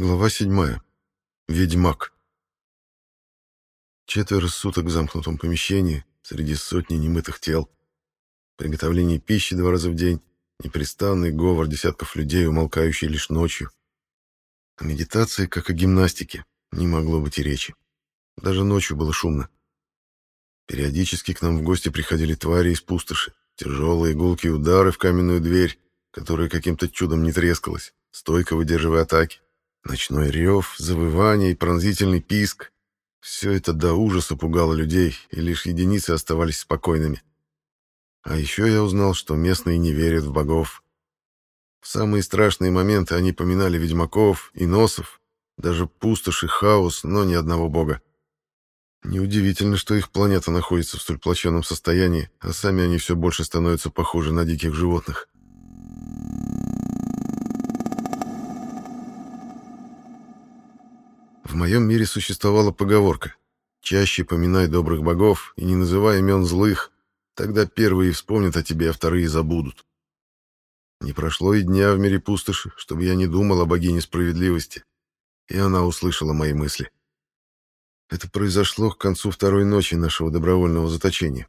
Глава 7. Ведьмак. Четверо суток в замкнутом помещении среди сотни немытых тел. Приготовление пищи два раза в день, непрестанный говор десятков людей, умолкающий лишь ночью. О медитации, как о гимнастике, не могло быть и речи. Даже ночью было шумно. Периодически к нам в гости приходили твари из пустоши, тяжелые гулкие удары в каменную дверь, которая каким-то чудом не трескалась, стойко выдерживая атаки. Ночной рев, завывание и пронзительный писк — все это до ужаса пугало людей, и лишь единицы оставались спокойными. А еще я узнал, что местные не верят в богов. В самые страшные моменты они поминали ведьмаков и носов, даже пустошь и хаос, но ни одного бога. Неудивительно, что их планета находится в столь плачевном состоянии, а сами они все больше становятся похожи на диких животных. В моем мире существовала поговорка «Чаще поминай добрых богов и не называй имен злых, тогда первые вспомнят о тебе, а вторые забудут». Не прошло и дня в мире пустоши, чтобы я не думал о богине справедливости, и она услышала мои мысли. Это произошло к концу второй ночи нашего добровольного заточения.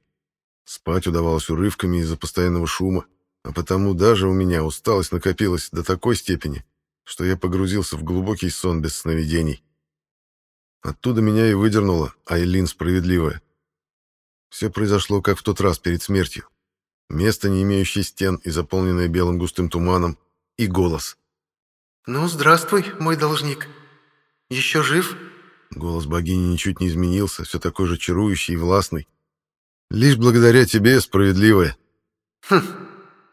Спать удавалось урывками из-за постоянного шума, а потому даже у меня усталость накопилась до такой степени, что я погрузился в глубокий сон без сновидений. Оттуда меня и выдернула Айлин справедливая. Все произошло, как в тот раз перед смертью. Место, не имеющее стен и заполненное белым густым туманом, и голос. «Ну, здравствуй, мой должник. Еще жив?» Голос богини ничуть не изменился, все такой же чарующий и властный. «Лишь благодаря тебе, справедливая». «Хм,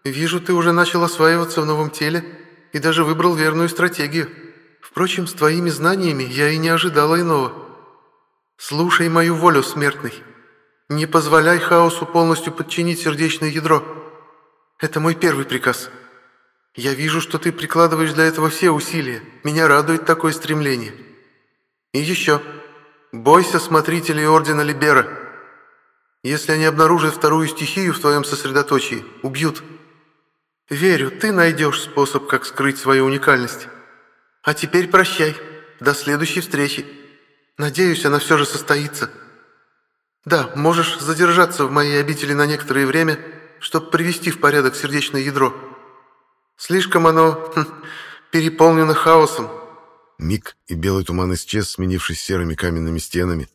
вижу, ты уже начал осваиваться в новом теле и даже выбрал верную стратегию». Впрочем, с твоими знаниями я и не ожидала иного. Слушай мою волю, смертный. Не позволяй хаосу полностью подчинить сердечное ядро. Это мой первый приказ. Я вижу, что ты прикладываешь для этого все усилия. Меня радует такое стремление. И еще. Бойся смотрителей Ордена Либера. Если они обнаружат вторую стихию в твоем сосредоточии, убьют. Верю, ты найдешь способ, как скрыть свою уникальность. А теперь прощай. До следующей встречи. Надеюсь, она все же состоится. Да, можешь задержаться в моей обители на некоторое время, чтобы привести в порядок сердечное ядро. Слишком оно хм, переполнено хаосом. Миг, и белый туман исчез, сменившись серыми каменными стенами.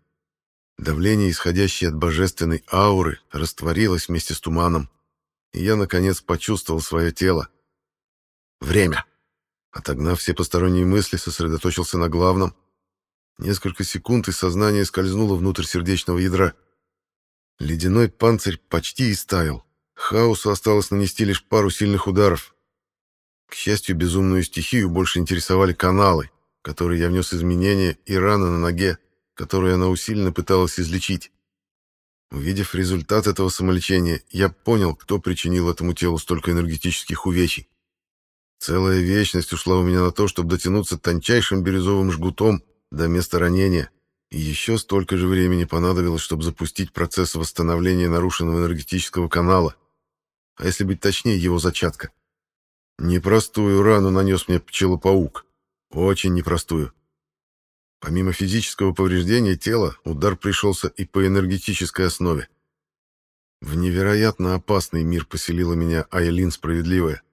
Давление, исходящее от божественной ауры, растворилось вместе с туманом, и я, наконец, почувствовал свое тело. Время. Отогнав все посторонние мысли, сосредоточился на главном. Несколько секунд, и сознание скользнуло внутрь сердечного ядра. Ледяной панцирь почти истаял. Хаосу осталось нанести лишь пару сильных ударов. К счастью, безумную стихию больше интересовали каналы, которые я внес изменения, и раны на ноге, которые она усиленно пыталась излечить. Увидев результат этого самолечения, я понял, кто причинил этому телу столько энергетических увечий. Целая вечность ушла у меня на то, чтобы дотянуться тончайшим бирюзовым жгутом до места ранения, и еще столько же времени понадобилось, чтобы запустить процесс восстановления нарушенного энергетического канала, а если быть точнее, его зачатка. Непростую рану нанес мне пчелопаук, очень непростую. Помимо физического повреждения тела, удар пришелся и по энергетической основе. В невероятно опасный мир поселила меня Айлин Справедливая.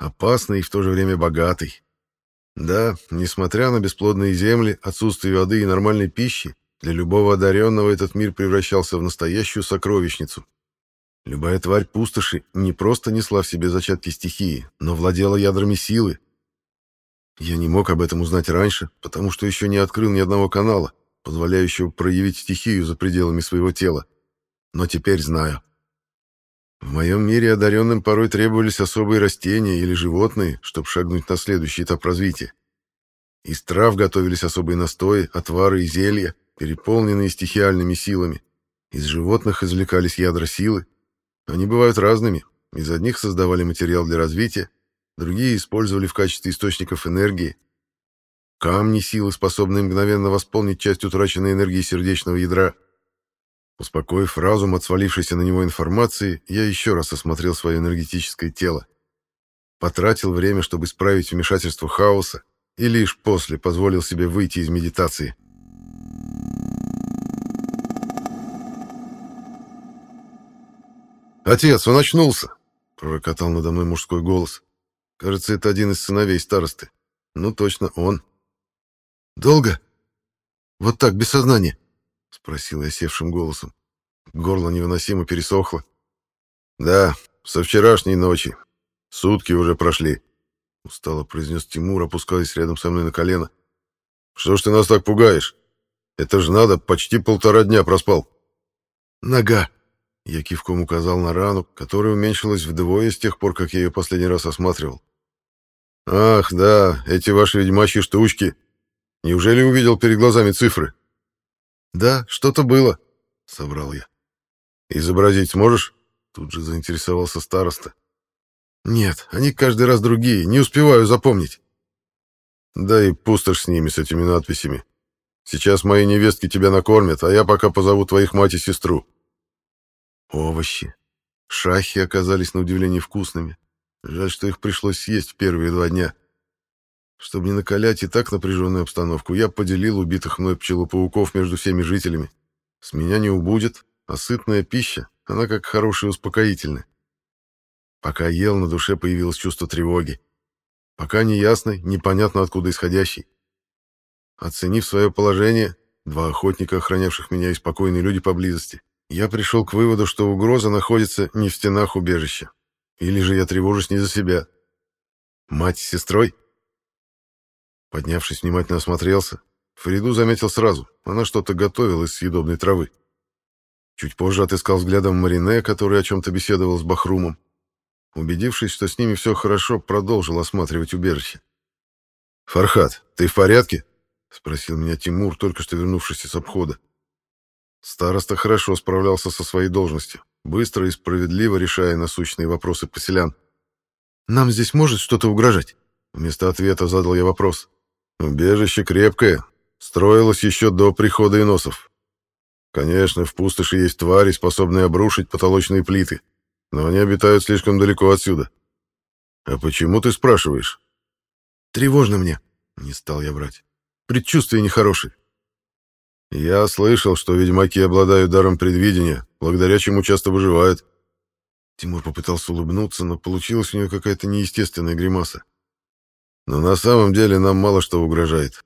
Опасный и в то же время богатый. Да, несмотря на бесплодные земли, отсутствие воды и нормальной пищи, для любого одаренного этот мир превращался в настоящую сокровищницу. Любая тварь пустоши не просто несла в себе зачатки стихии, но владела ядрами силы. Я не мог об этом узнать раньше, потому что еще не открыл ни одного канала, позволяющего проявить стихию за пределами своего тела. Но теперь знаю. В моем мире одаренным порой требовались особые растения или животные, чтобы шагнуть на следующий этап развития. Из трав готовились особые настои, отвары и зелья, переполненные стихиальными силами. Из животных извлекались ядра силы. Они бывают разными. Из одних создавали материал для развития, другие использовали в качестве источников энергии. Камни силы, способные мгновенно восполнить часть утраченной энергии сердечного ядра – Успокоив разум от свалившейся на него информации, я еще раз осмотрел свое энергетическое тело. Потратил время, чтобы исправить вмешательство хаоса, и лишь после позволил себе выйти из медитации. «Отец, он очнулся!» — пророкотал надо мной мужской голос. Кажется, это один из сыновей старосты. Ну, точно он. «Долго? Вот так, без сознания?» — спросил я севшим голосом. Горло невыносимо пересохло. «Да, со вчерашней ночи. Сутки уже прошли», — устало произнес Тимур, опускаясь рядом со мной на колено. «Что ж ты нас так пугаешь? Это же надо, почти полтора дня проспал». «Нога», — я кивком указал на рану, которая уменьшилась вдвое с тех пор, как я ее последний раз осматривал. «Ах, да, эти ваши ведьмачьи штучки. Неужели увидел перед глазами цифры?» «Да, что-то было», — собрал я. «Изобразить сможешь?» — тут же заинтересовался староста. «Нет, они каждый раз другие, не успеваю запомнить». «Да и пустошь с ними, с этими надписями. Сейчас мои невестки тебя накормят, а я пока позову твоих мать и сестру». Овощи. Шахи оказались на удивление вкусными. Жаль, что их пришлось съесть в первые два дня. Чтобы не накалять и так напряженную обстановку, я поделил убитых мной пчелопауков между всеми жителями. С меня не убудет, а сытная пища, она как хорошая успокоительная. Пока ел, на душе появилось чувство тревоги. Пока неясной, непонятно откуда исходящей. Оценив свое положение, два охотника, охранявших меня, и спокойные люди поблизости, я пришел к выводу, что угроза находится не в стенах убежища. Или же я тревожусь не за себя. Мать с сестрой? Поднявшись, внимательно осмотрелся. Фариду заметил сразу. Она что-то готовила из съедобной травы. Чуть позже отыскал взглядом Марине, который о чем-то беседовал с Бахрумом. Убедившись, что с ними все хорошо, продолжил осматривать убежище. «Фархат, ты в порядке?» — спросил меня Тимур, только что вернувшийся с обхода. Староста хорошо справлялся со своей должностью быстро и справедливо решая насущные вопросы поселян. «Нам здесь может что-то угрожать?» Вместо ответа задал я вопрос. «Убежище крепкое, строилось еще до прихода иносов. Конечно, в пустоши есть твари, способные обрушить потолочные плиты, но они обитают слишком далеко отсюда. А почему ты спрашиваешь?» «Тревожно мне», — не стал я брать. «Предчувствие нехорошее. Я слышал, что ведьмаки обладают даром предвидения, благодаря чему часто выживают. Тимур попытался улыбнуться, но получилась у него какая-то неестественная гримаса. Но на самом деле нам мало что угрожает.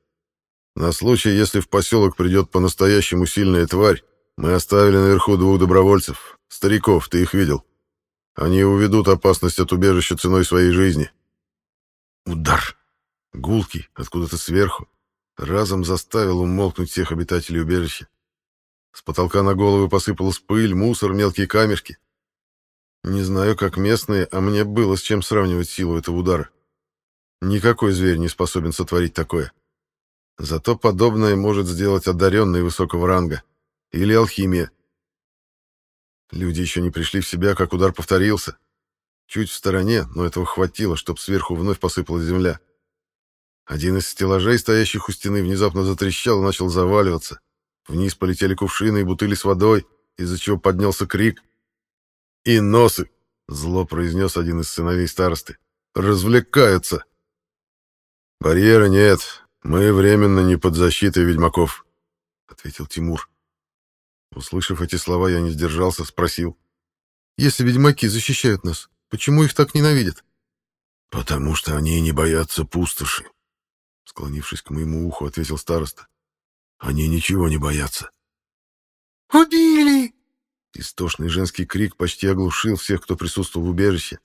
На случай, если в поселок придет по-настоящему сильная тварь, мы оставили наверху двух добровольцев. Стариков, ты их видел. Они уведут опасность от убежища ценой своей жизни. Удар. Гулкий, откуда-то сверху разом заставил умолкнуть всех обитателей убежища. С потолка на головы посыпалась пыль, мусор, мелкие камешки. Не знаю, как местные, а мне было с чем сравнивать силу этого удара. Никакой зверь не способен сотворить такое. Зато подобное может сделать одаренный высокого ранга. Или алхимия. Люди еще не пришли в себя, как удар повторился. Чуть в стороне, но этого хватило, чтобы сверху вновь посыпалась земля. Один из стеллажей, стоящих у стены, внезапно затрещал и начал заваливаться. Вниз полетели кувшины и бутыли с водой, из-за чего поднялся крик. «И носы!» — зло произнес один из сыновей старосты. «Развлекаются!» «Барьера нет. Мы временно не под защитой ведьмаков», — ответил Тимур. Услышав эти слова, я не сдержался, спросил. «Если ведьмаки защищают нас, почему их так ненавидят?» «Потому что они не боятся пустоши», Склонившись к моему уху, ответил староста. Они ничего не боятся. «Убили!» Истошный женский крик почти оглушил всех, кто присутствовал в убежище.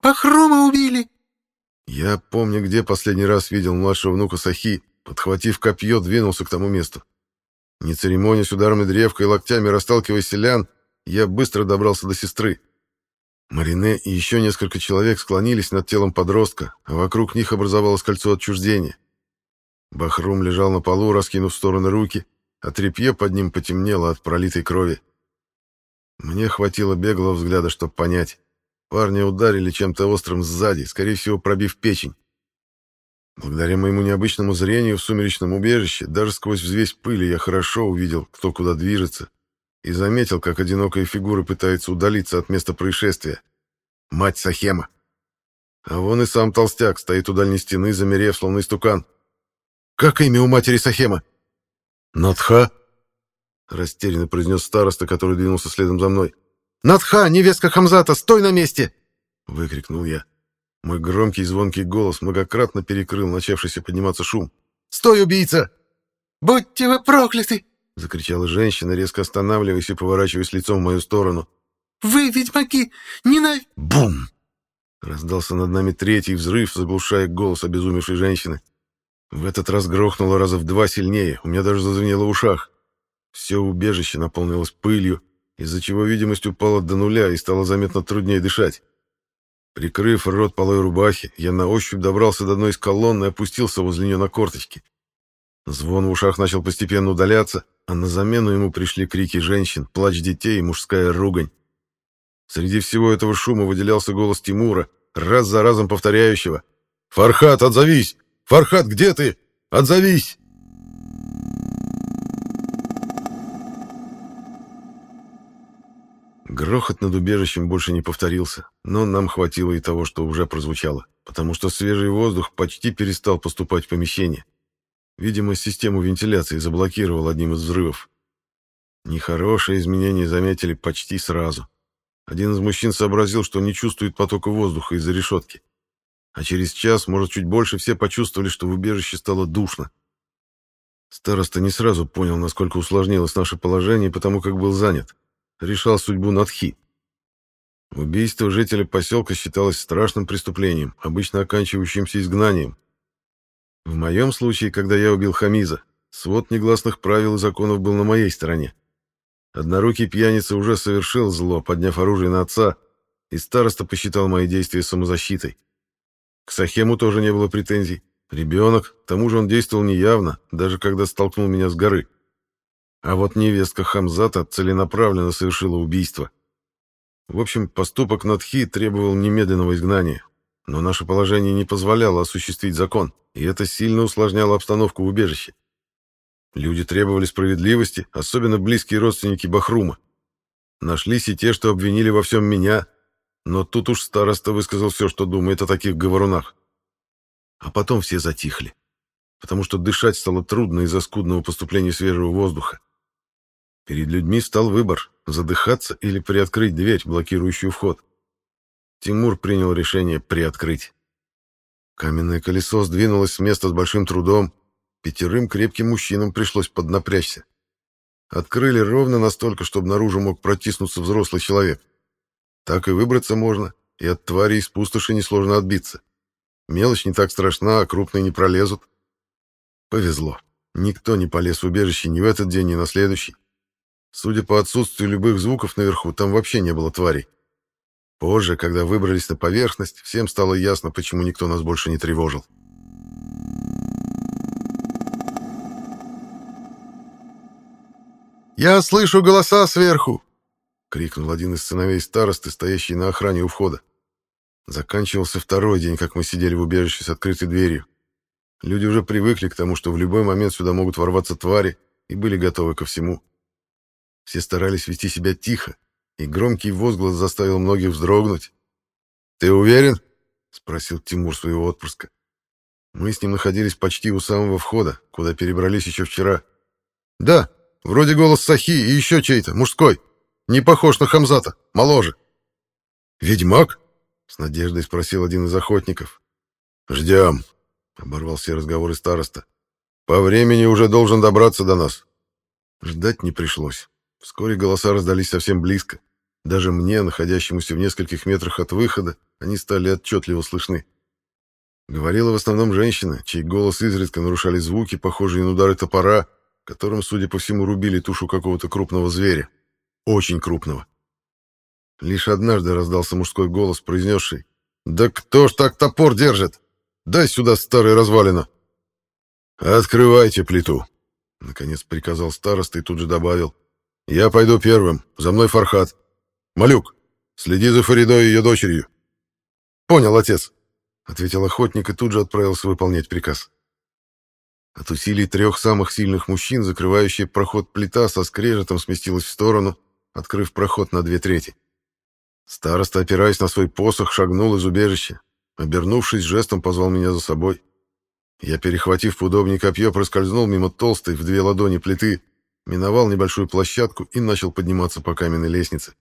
«Похрома убили!» Я помню, где последний раз видел младшего внука Сахи, подхватив копье, двинулся к тому месту. Не церемонясь ударами древка и локтями расталкивая селян, я быстро добрался до сестры. Марине и еще несколько человек склонились над телом подростка, а вокруг них образовалось кольцо отчуждения. Бахрум лежал на полу, раскинув в стороны руки, а тряпье под ним потемнело от пролитой крови. Мне хватило беглого взгляда, чтобы понять. Парня ударили чем-то острым сзади, скорее всего, пробив печень. Благодаря моему необычному зрению в сумеречном убежище, даже сквозь взвесь пыли я хорошо увидел, кто куда движется, и заметил, как одинокая фигура пытается удалиться от места происшествия. Мать Сахема. А вон и сам толстяк стоит у дальней стены, замерев, словно истукан. Как имя у матери Сахема?» «Надха», — растерянно произнес староста, который двинулся следом за мной. «Надха, невестка Хамзата, стой на месте!» — выкрикнул я. Мой громкий и звонкий голос многократно перекрыл начавшийся подниматься шум. «Стой, убийца!» «Будьте вы прокляты!» — закричала женщина, резко останавливаясь и поворачиваясь лицом в мою сторону. «Вы, ведьмаки, ненав...» Бум! Раздался над нами третий взрыв, заглушая голос обезумевшей женщины. В этот раз грохнуло раза в два сильнее, у меня даже зазвенело в ушах. Все убежище наполнилось пылью, из-за чего видимость упала до нуля и стало заметно труднее дышать. Прикрыв рот полой рубахи, я на ощупь добрался до одной из колонн и опустился возле нее на корточки. Звон в ушах начал постепенно удаляться, а на замену ему пришли крики женщин, плач детей и мужская ругань. Среди всего этого шума выделялся голос Тимура, раз за разом повторяющего «Фархат, отзовись! Фархат, где ты? Отзовись!» Грохот над убежищем больше не повторился, но нам хватило и того, что уже прозвучало, потому что свежий воздух почти перестал поступать в помещение. Видимо, систему вентиляции заблокировал одним из взрывов. Нехорошие изменения заметили почти сразу. Один из мужчин сообразил, что не чувствует потока воздуха из-за решетки. А через час, может, чуть больше, все почувствовали, что в убежище стало душно. Староста не сразу понял, насколько усложнилось наше положение, потому как был занят решал судьбу Надхи. Убийство жителя поселка считалось страшным преступлением, обычно оканчивающимся изгнанием. В моем случае, когда я убил Хамиза, свод негласных правил и законов был на моей стороне. Однорукий пьяница уже совершил зло, подняв оружие на отца, и староста посчитал мои действия самозащитой. К Сахему тоже не было претензий. Ребенок, к тому же он действовал неявно, даже когда столкнул меня с горы. А вот невестка Хамзата целенаправленно совершила убийство. В общем, поступок Надхи требовал немедленного изгнания. Но наше положение не позволяло осуществить закон, и это сильно усложняло обстановку в убежище. Люди требовали справедливости, особенно близкие родственники Бахрума. Нашлись и те, что обвинили во всем меня, но тут уж староста высказал все, что думает о таких говорунах. А потом все затихли, потому что дышать стало трудно из-за скудного поступления свежего воздуха. Перед людьми стал выбор – задыхаться или приоткрыть дверь, блокирующую вход. Тимур принял решение приоткрыть. Каменное колесо сдвинулось с места с большим трудом. Пятерым крепким мужчинам пришлось поднапрячься. Открыли ровно настолько, чтобы наружу мог протиснуться взрослый человек. Так и выбраться можно, и от твари из пустоши несложно отбиться. Мелочь не так страшна, а крупные не пролезут. Повезло. Никто не полез в убежище ни в этот день, ни на следующий. Судя по отсутствию любых звуков наверху, там вообще не было тварей. Позже, когда выбрались на поверхность, всем стало ясно, почему никто нас больше не тревожил. «Я слышу голоса сверху!» — крикнул один из сыновей старосты, стоящий на охране у входа. Заканчивался второй день, как мы сидели в убежище с открытой дверью. Люди уже привыкли к тому, что в любой момент сюда могут ворваться твари, и были готовы ко всему. Все старались вести себя тихо, и громкий возглас заставил многих вздрогнуть. «Ты уверен?» — спросил Тимур своего отпрыска. Мы с ним находились почти у самого входа, куда перебрались еще вчера. «Да, вроде голос Сахи и еще чей-то, мужской. Не похож на Хамзата, моложе». «Ведьмак?» — с надеждой спросил один из охотников. «Ждем», — оборвал все разговоры староста. «По времени уже должен добраться до нас». Ждать не пришлось. Вскоре голоса раздались совсем близко. Даже мне, находящемуся в нескольких метрах от выхода, они стали отчетливо слышны. Говорила в основном женщина, чей голос изредка нарушали звуки, похожие на удары топора, которым, судя по всему, рубили тушу какого-то крупного зверя. Очень крупного. Лишь однажды раздался мужской голос, произнесший «Да кто ж так топор держит? Дай сюда старый развалина!» «Открывайте плиту!» — наконец приказал староста и тут же добавил «Я пойду первым. За мной Фархат. Малюк, следи за Фаридой и ее дочерью». «Понял, отец», — ответил охотник и тут же отправился выполнять приказ. От усилий трех самых сильных мужчин, закрывающая проход плита со скрежетом сместилась в сторону, открыв проход на две трети. Староста, опираясь на свой посох, шагнул из убежища. Обернувшись, жестом позвал меня за собой. Я, перехватив поудобнее копье, проскользнул мимо толстой в две ладони плиты, миновал небольшую площадку и начал подниматься по каменной лестнице.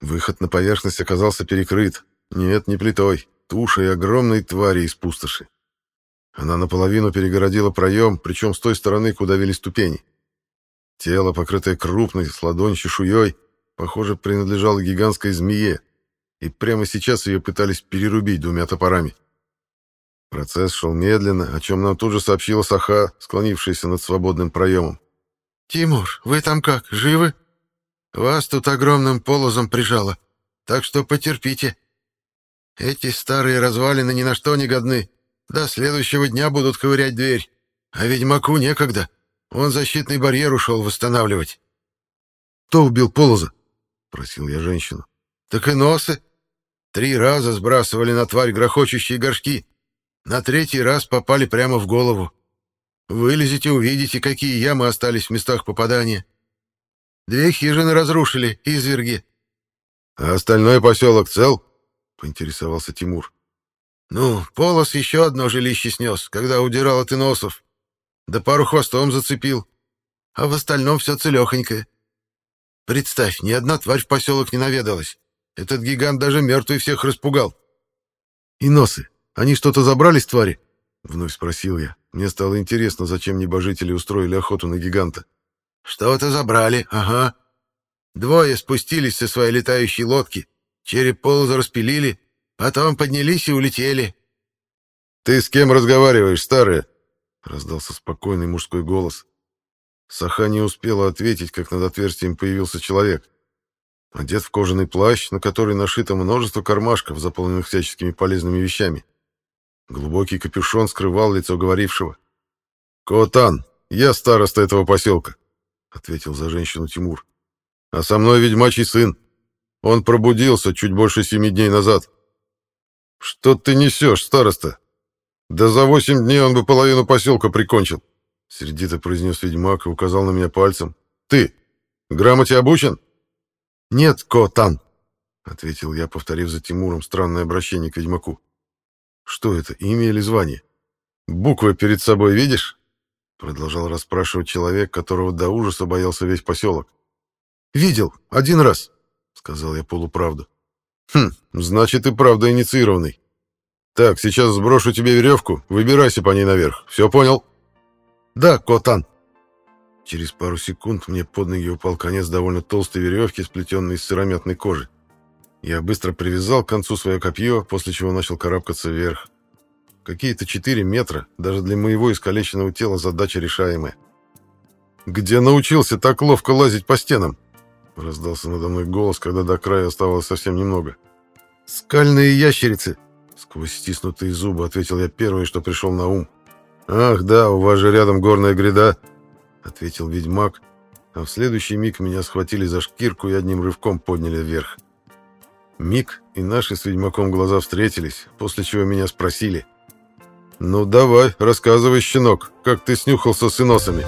Выход на поверхность оказался перекрыт. Нет, не плитой, тушей огромной твари из пустоши. Она наполовину перегородила проем, причем с той стороны, куда вели ступени. Тело, покрытое крупной, с ладонь чешуей, похоже, принадлежало гигантской змее, и прямо сейчас ее пытались перерубить двумя топорами. Процесс шел медленно, о чем нам тут же сообщила Саха, склонившаяся над свободным проемом. «Тимур, вы там как, живы? Вас тут огромным полозом прижало, так что потерпите. Эти старые развалины ни на что не годны. До следующего дня будут ковырять дверь. А ведьмаку некогда. Он защитный барьер ушел восстанавливать». «Кто убил полоза?» — просил я женщину. «Так и носы. Три раза сбрасывали на тварь грохочущие горшки. На третий раз попали прямо в голову. Вылезете, увидите, какие ямы остались в местах попадания. Две хижины разрушили, изверги. — А остальной поселок цел? — поинтересовался Тимур. — Ну, Полос еще одно жилище снес, когда удирал от иносов. Да пару хвостом зацепил. А в остальном все целехонькое. Представь, ни одна тварь в поселок не наведалась. Этот гигант даже мертвый всех распугал. — Иносы, они что-то забрали с твари? Вновь спросил я. Мне стало интересно, зачем небожители устроили охоту на гиганта. Что-то забрали, ага. Двое спустились со своей летающей лодки, череп полоза распилили, потом поднялись и улетели. «Ты с кем разговариваешь, старая?» — раздался спокойный мужской голос. Саха не успела ответить, как над отверстием появился человек. Одет в кожаный плащ, на который нашито множество кармашков, заполненных всяческими полезными вещами. Глубокий капюшон скрывал лицо говорившего. «Котан, я староста этого поселка», — ответил за женщину Тимур. «А со мной ведьмачий сын. Он пробудился чуть больше семи дней назад». «Что ты несешь, староста? Да за восемь дней он бы половину поселка прикончил», — сердито произнес ведьмак и указал на меня пальцем. «Ты грамоте обучен?» «Нет, Котан», — ответил я, повторив за Тимуром странное обращение к ведьмаку. Что это, имя или звание? Буквы перед собой видишь? Продолжал расспрашивать человек, которого до ужаса боялся весь поселок. Видел, один раз, сказал я полуправду. Хм, значит и правда инициированный. Так, сейчас сброшу тебе веревку, выбирайся по ней наверх. Все понял? Да, Котан. Через пару секунд мне под ноги упал конец довольно толстой веревки, сплетенной из сыромятной кожи. Я быстро привязал к концу свое копье, после чего начал карабкаться вверх. Какие-то четыре метра, даже для моего искалеченного тела задача решаемая. «Где научился так ловко лазить по стенам?» Раздался надо мной голос, когда до края оставалось совсем немного. «Скальные ящерицы!» Сквозь стиснутые зубы ответил я первое, что пришел на ум. «Ах, да, у вас же рядом горная гряда!» Ответил ведьмак, а в следующий миг меня схватили за шкирку и одним рывком подняли вверх. Миг, и наши с ведьмаком глаза встретились, после чего меня спросили. «Ну давай, рассказывай, щенок, как ты снюхался с иносами?»